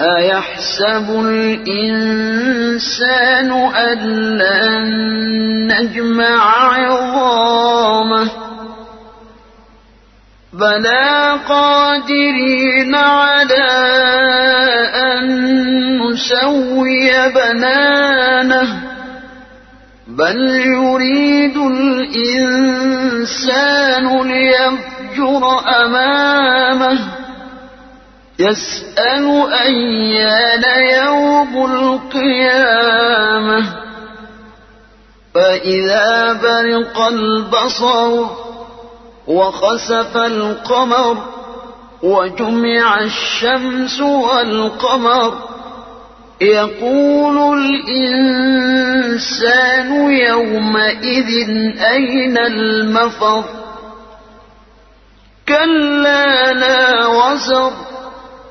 أيحسب الإنسان أن لن نجمع عظامه بلى قادرين على أن نسوي بنانه بل يريد الإنسان ليفجر أمامه يسأل أيان يوم القيامة فإذا برق البصر وخسف القمر وجمع الشمس والقمر يقول الإنسان يومئذ أين المفر؟ كلا لا وزر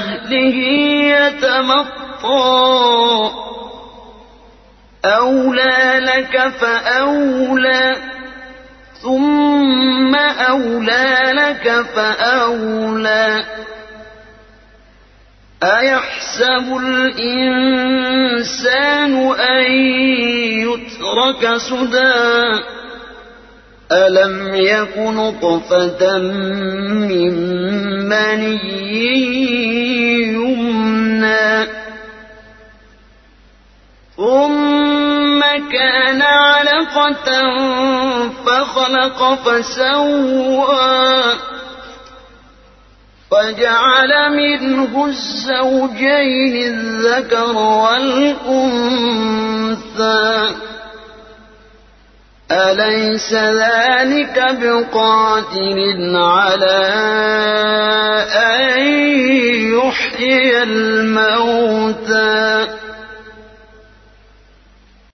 أهله يتمطى أولى لك فأولى ثم أولى لك فأولى. أيحسب الإنسان أن يترك سدى؟ ألم يكن نطفة من مني؟ فخلق فسوى فجعل منه الزوجين الذكر والأنثى. أليس ذلك بقاتل على أن يحيي الموتى؟